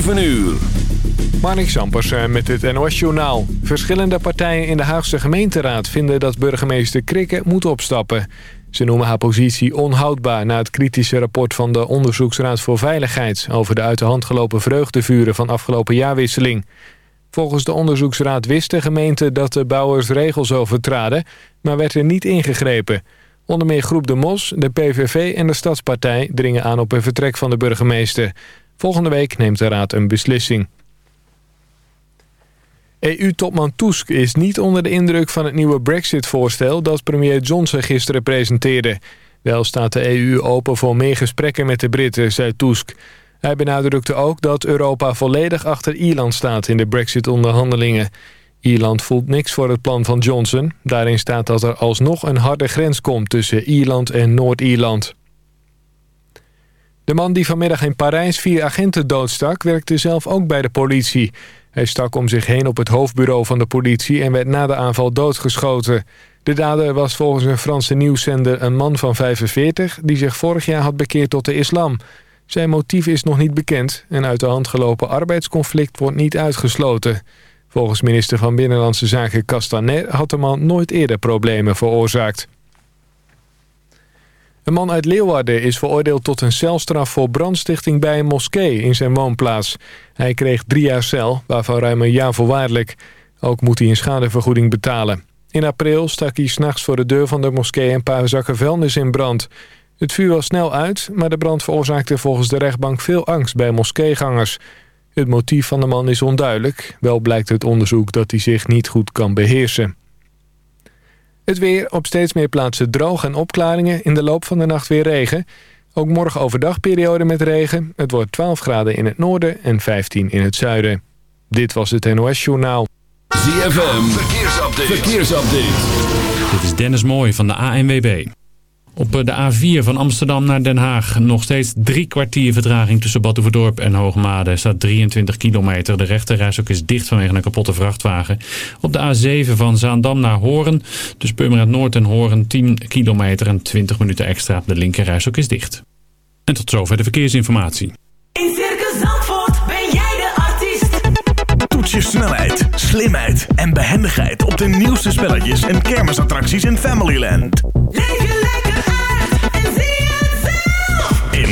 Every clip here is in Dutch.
7 uur. Marnik Sampers met het NOS-journaal. Verschillende partijen in de Haagse gemeenteraad vinden dat burgemeester Krikke moet opstappen. Ze noemen haar positie onhoudbaar na het kritische rapport van de Onderzoeksraad voor Veiligheid... over de uit de hand gelopen vreugdevuren van afgelopen jaarwisseling. Volgens de onderzoeksraad wist de gemeente dat de bouwers regels overtraden... maar werd er niet ingegrepen. Onder meer groep De Mos, de PVV en de Stadspartij dringen aan op een vertrek van de burgemeester... Volgende week neemt de Raad een beslissing. EU-topman Tusk is niet onder de indruk van het nieuwe Brexit-voorstel... dat premier Johnson gisteren presenteerde. Wel staat de EU open voor meer gesprekken met de Britten, zei Tusk. Hij benadrukte ook dat Europa volledig achter Ierland staat in de Brexit-onderhandelingen. Ierland voelt niks voor het plan van Johnson. Daarin staat dat er alsnog een harde grens komt tussen Ierland en Noord-Ierland. De man die vanmiddag in Parijs vier agenten doodstak... werkte zelf ook bij de politie. Hij stak om zich heen op het hoofdbureau van de politie... en werd na de aanval doodgeschoten. De dader was volgens een Franse nieuwszender een man van 45... die zich vorig jaar had bekeerd tot de islam. Zijn motief is nog niet bekend... en uit de hand gelopen arbeidsconflict wordt niet uitgesloten. Volgens minister van Binnenlandse Zaken Castaner... had de man nooit eerder problemen veroorzaakt. Een man uit Leeuwarden is veroordeeld tot een celstraf voor brandstichting bij een moskee in zijn woonplaats. Hij kreeg drie jaar cel, waarvan ruim een jaar voorwaardelijk. Ook moet hij een schadevergoeding betalen. In april stak hij s'nachts voor de deur van de moskee een paar zakken vuilnis in brand. Het vuur was snel uit, maar de brand veroorzaakte volgens de rechtbank veel angst bij moskeegangers. Het motief van de man is onduidelijk. Wel blijkt het onderzoek dat hij zich niet goed kan beheersen. Het weer op steeds meer plaatsen droog en opklaringen. In de loop van de nacht weer regen. Ook morgen overdag periode met regen. Het wordt 12 graden in het noorden en 15 in het zuiden. Dit was het NOS Journaal. ZFM, verkeersupdate. verkeersupdate. Dit is Dennis Mooij van de ANWB. Op de A4 van Amsterdam naar Den Haag nog steeds drie kwartier vertraging tussen Batuverdorp en Hoogmade. staat 23 kilometer. De rechterreis ook is dicht vanwege een kapotte vrachtwagen. Op de A7 van Zaandam naar Horen. Dus Purmerend Noord en Horen 10 kilometer en 20 minuten extra. De linkerreis ook is dicht. En tot zover de verkeersinformatie. In Circus Zandvoort ben jij de artiest. Toets je snelheid, slimheid en behendigheid op de nieuwste spelletjes en kermisattracties in Familyland. Leef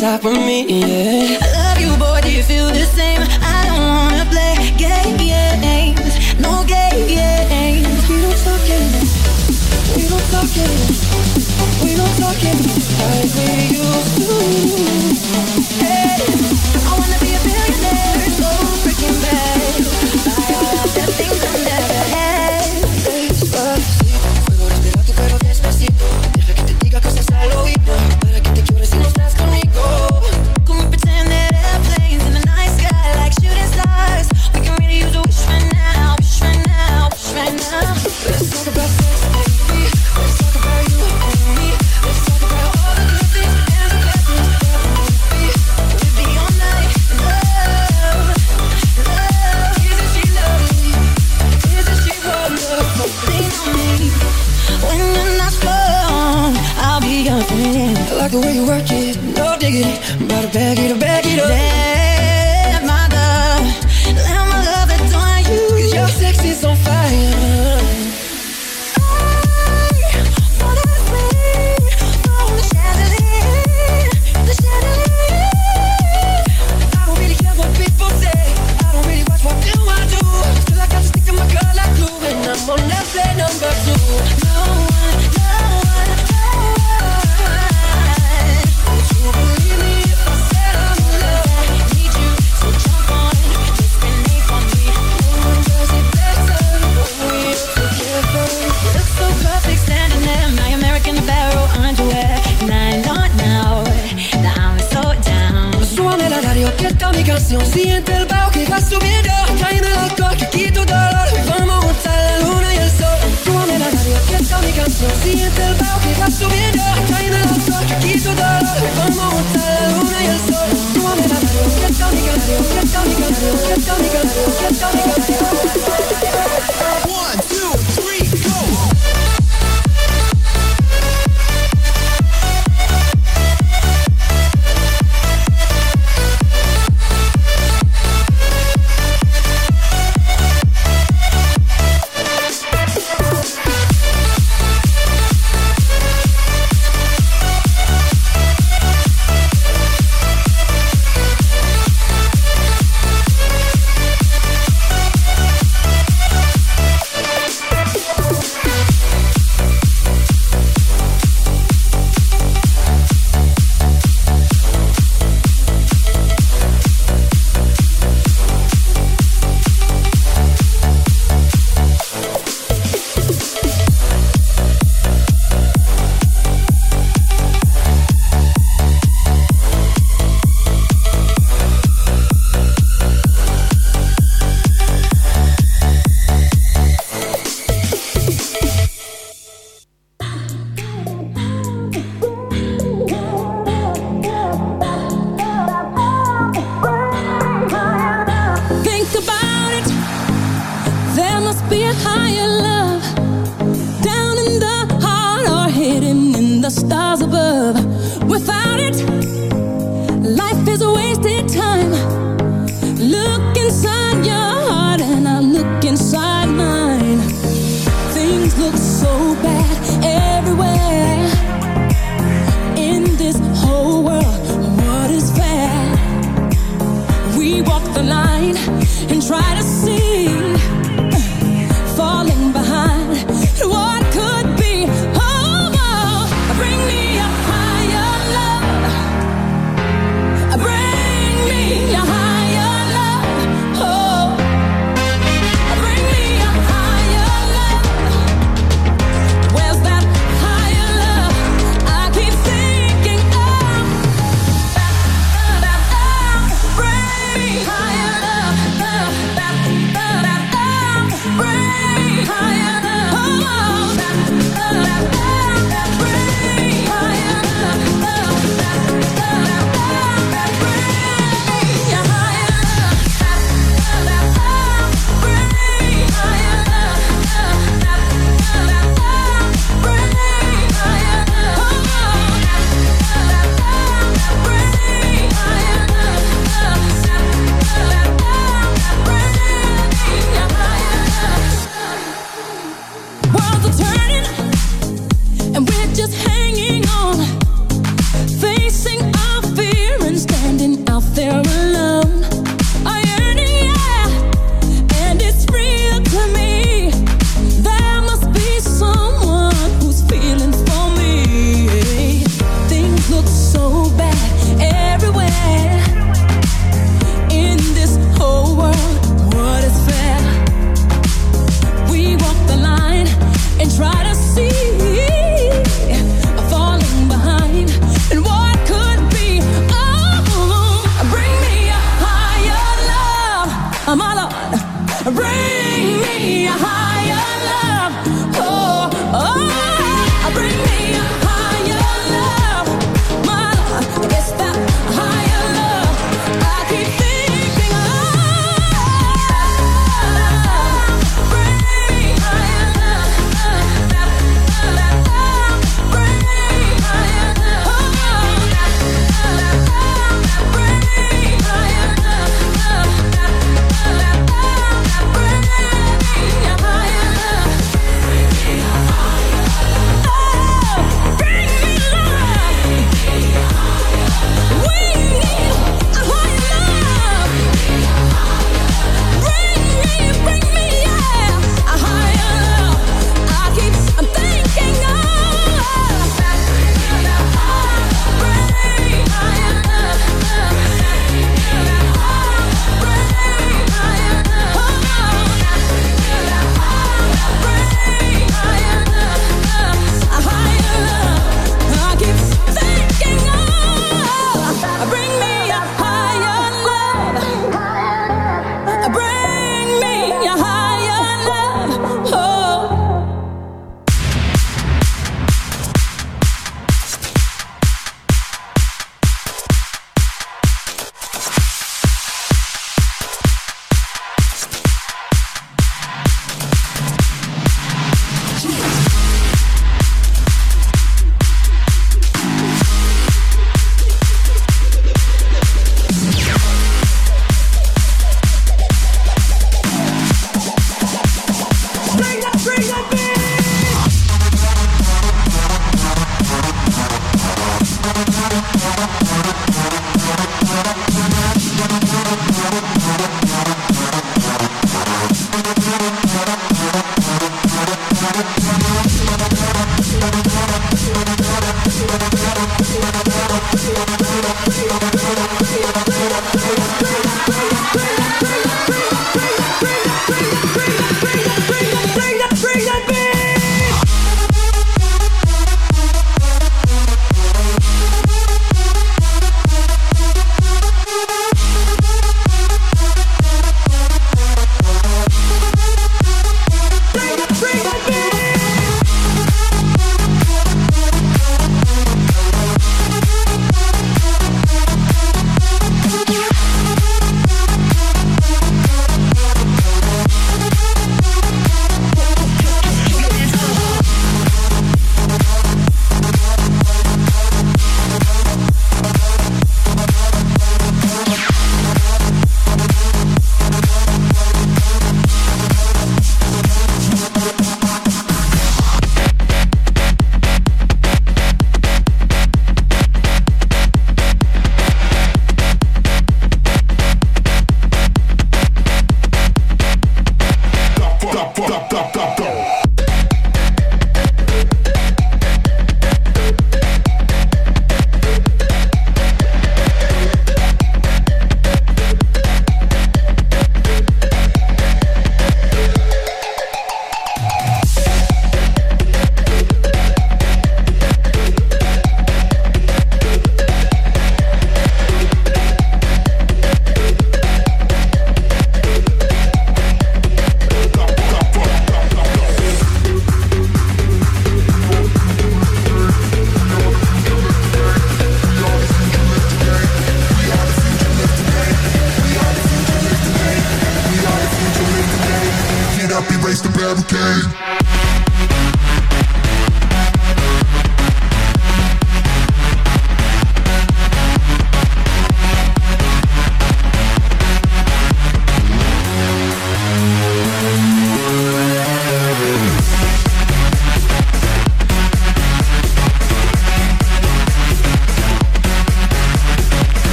inside for me, yeah.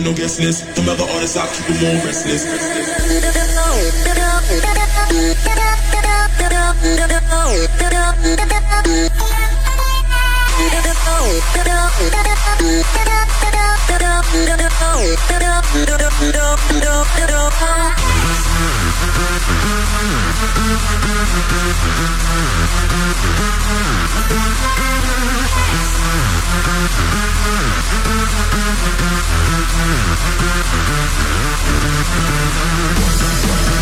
with no guest list. Them other artists, I keep them all restless. Thank you.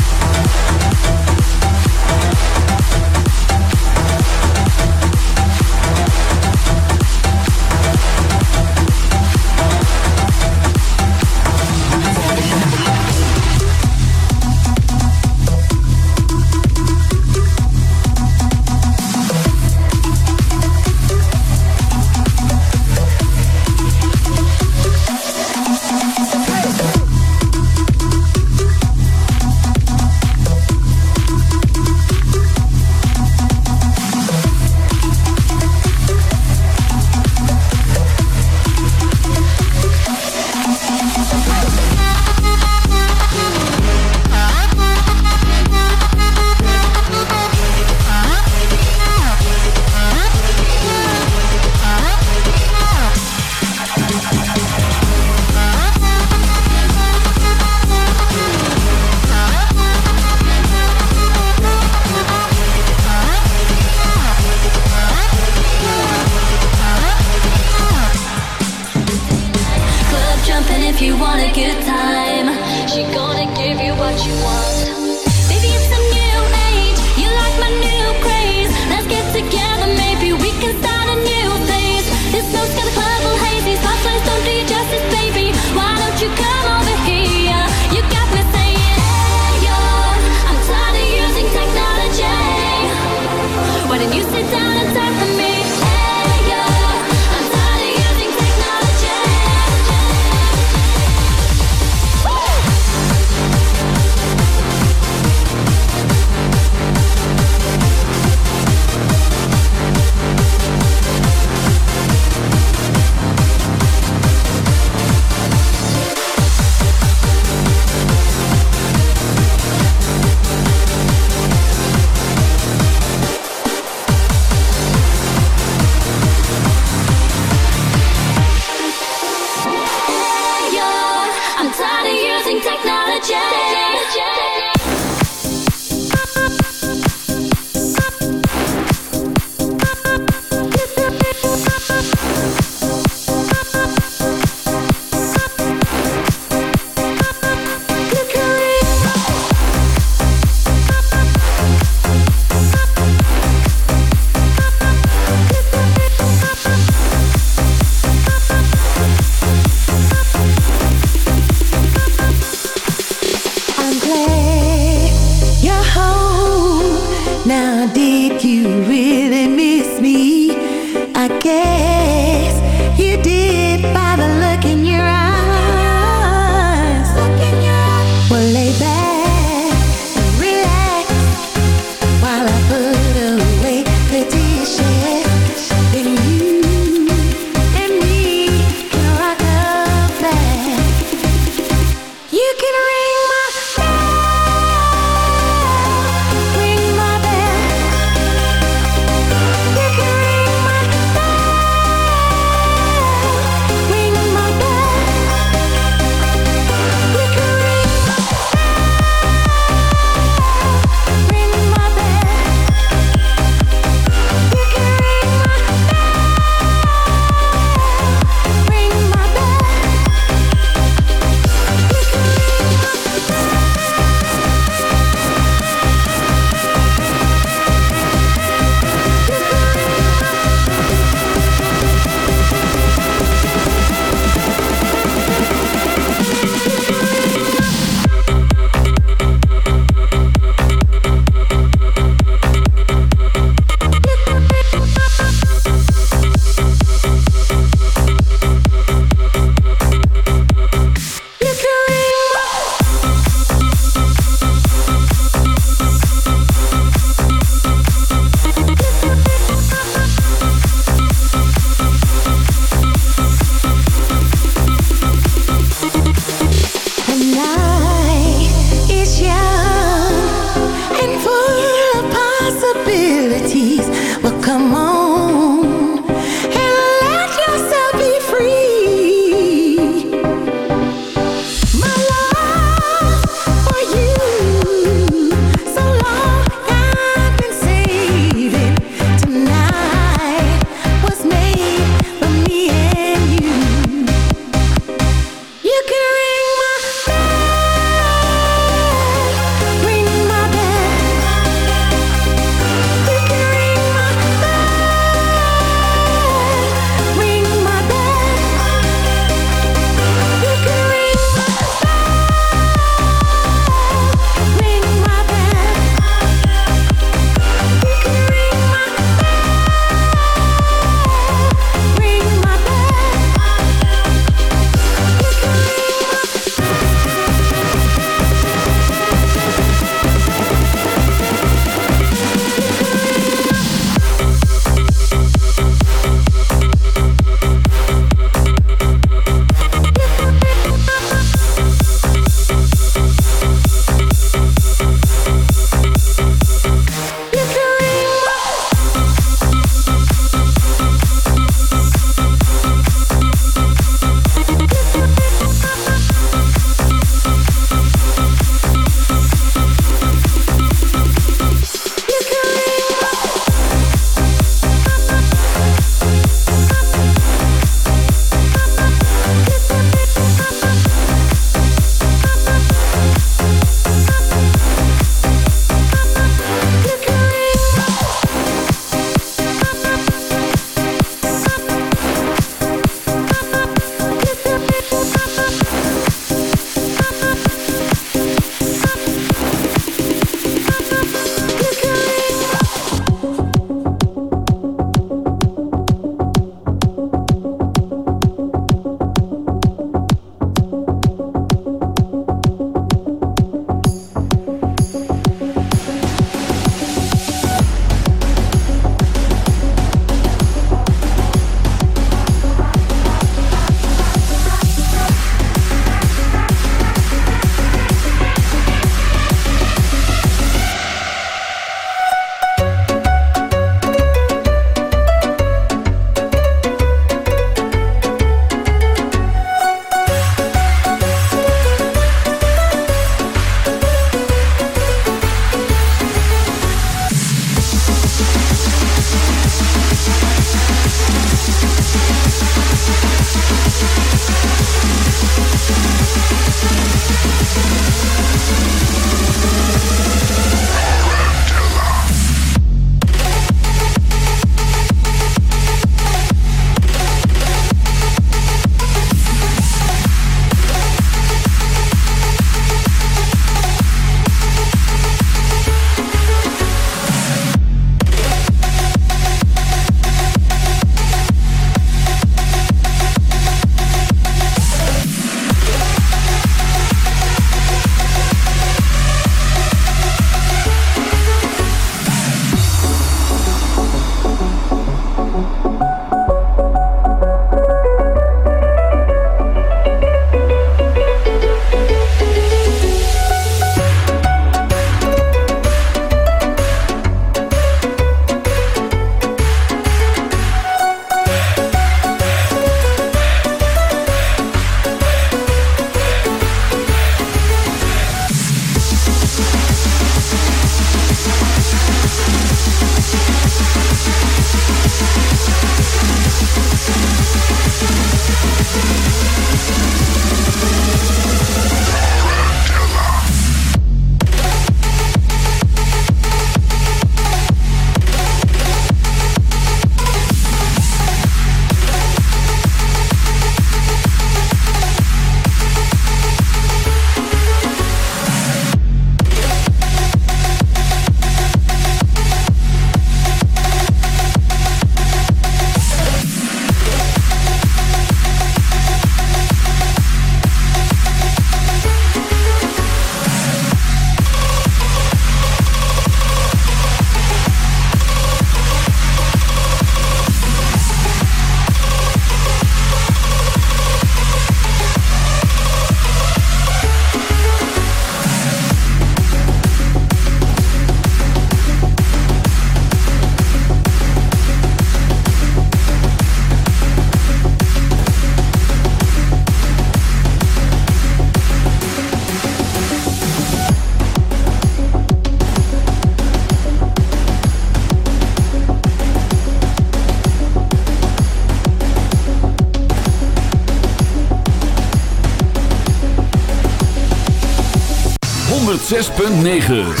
6.9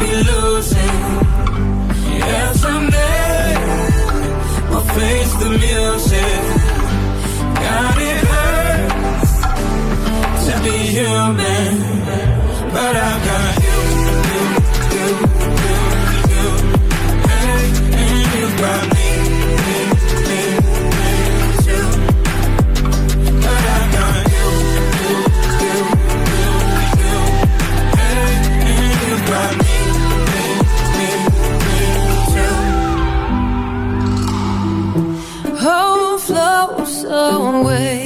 be losing. Yeah, someday we'll face the music. God, it hurts to be human, but I've got.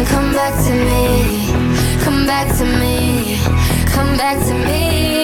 So come back to me, come back to me, come back to me.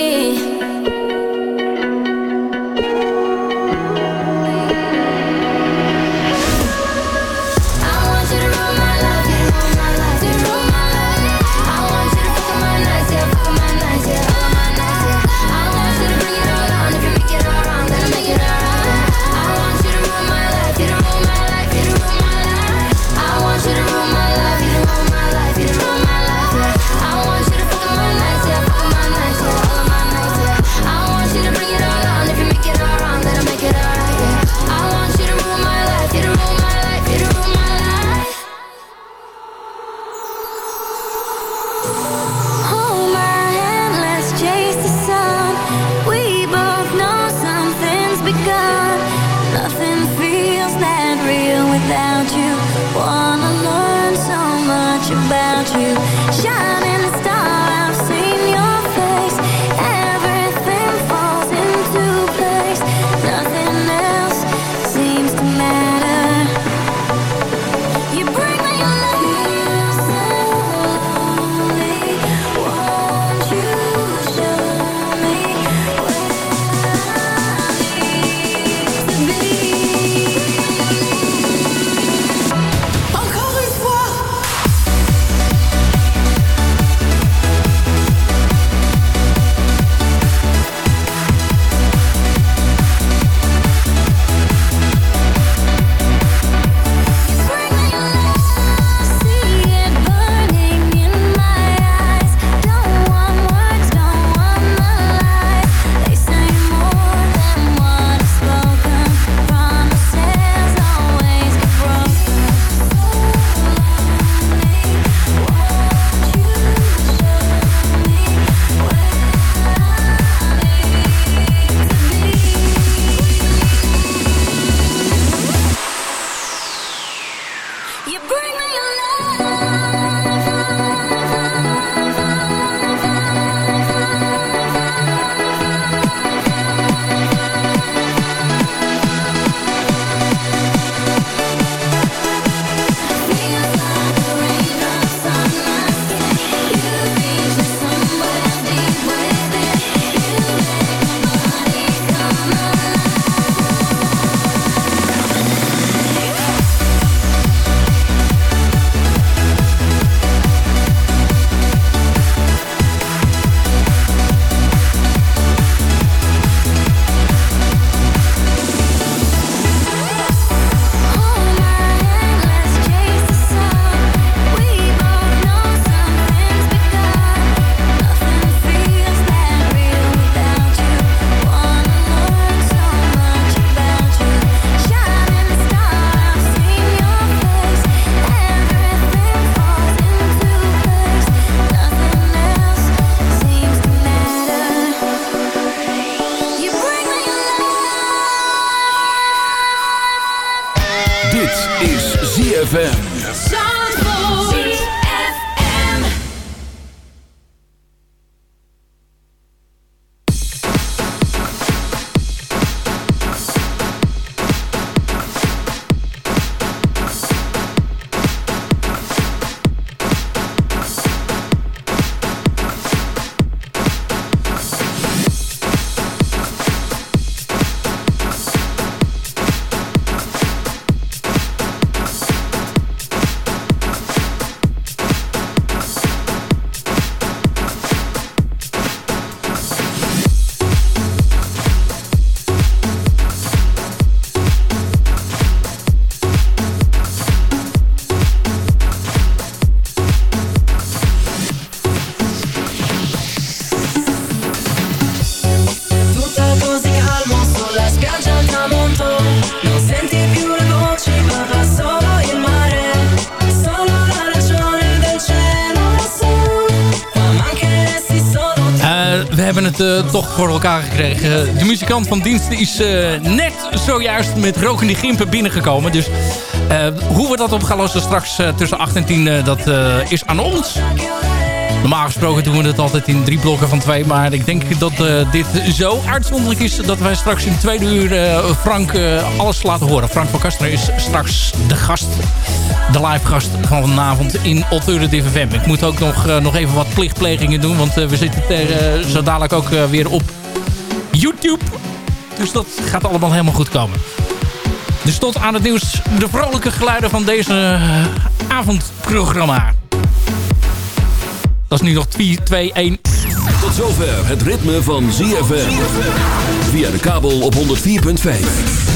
Eh, toch voor elkaar gekregen. De muzikant van dienst is eh, net zojuist met rokende gimpen binnengekomen. Dus eh, hoe we dat op gaan lossen straks tussen 8 en 10, eh, dat is aan ons. Normaal gesproken doen we het altijd in drie blokken van twee. Maar ik denk dat dit zo uitzonderlijk is... dat wij straks in tweede uur Frank alles laten horen. Frank van Kastner is straks de gast. De live gast van vanavond in Alternative FM. Ik moet ook nog, eh, nog even wat plichtplegingen doen. Want eh, we zitten tegen, zo dadelijk ook eh, weer op YouTube. Dus dat gaat allemaal helemaal goed komen. Dus tot aan het nieuws de vrolijke geluiden van deze eh, avondprogramma. Dat is nu nog 4, 2, 1. Tot zover het ritme van ZFM. Via de kabel op 104.5.